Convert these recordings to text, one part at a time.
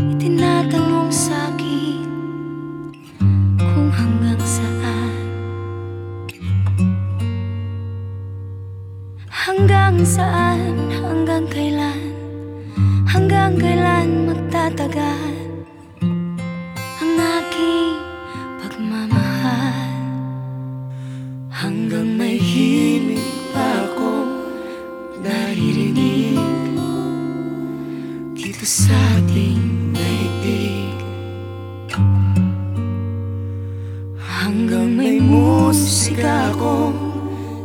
Itinatanong sa'kin Kung hanggang saan. Hanggang saan, hanggang kailan Hanggang kailan magtatagal Ang pagmamahal? Hanggang may himig pa akong naririnig Dito sa ating Hanggang may musika akong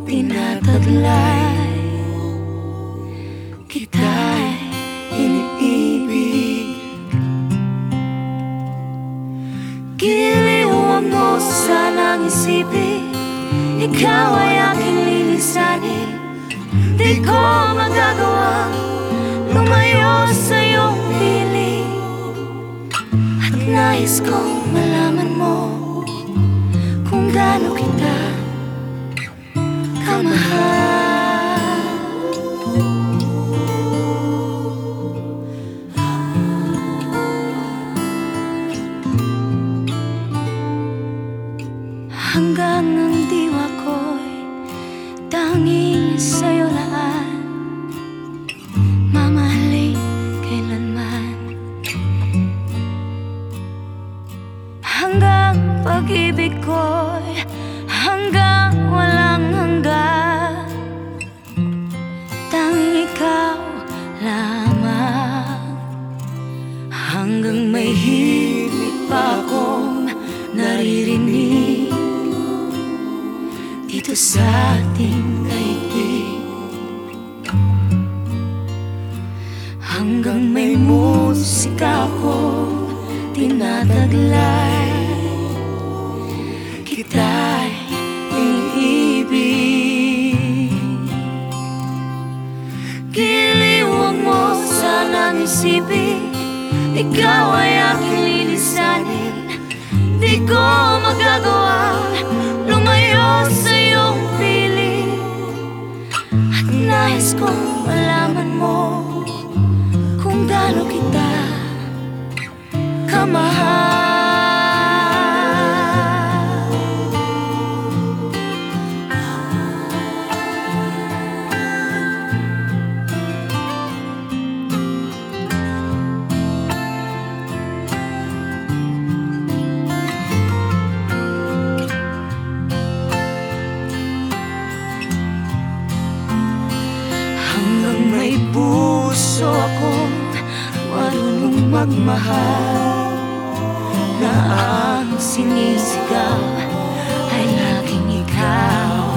tinataglay Kita'y iniibig Giliwan mo sanang isipin Ikaw ay aking lilisanin Di ko magagawa Lumayo sa iyong piling At nais kong malaman gaano kita. Kamahal. Hanggang ang diwa ko'y tanging sa'yo Hanggang may himig pa akong naririnig. Dito sa ating daigdig. Hanggang may musika akong tinataglay. Kita'y iniibig Giliwang mo sanang isipin Ikaw ay aking lilisanin Hanggang may puso akong marunong magmahal. Na ang sinisigaw ay laging ikaw.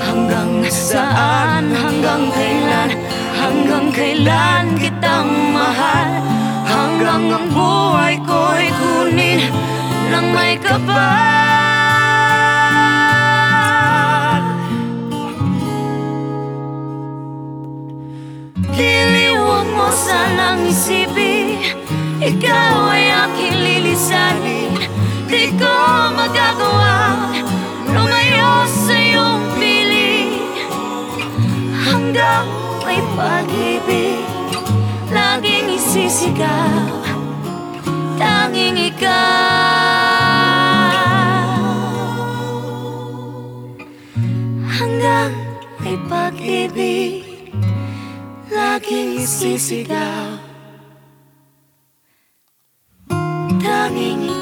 Hanggang saan, hanggang kailan, hanggang kailan kitang mahal? Hanggang ang buhay ko'y kunin ng may kapal Giliwang mo sanang isipin. Ikaw ay aking lilisanin. Di ko magagawa Lumayo sa iyong piling Hanggang may pag-ibig Laging isisigaw. Tanging ikaw. Hanggang may pag-ibig Laging isisigaw Tanging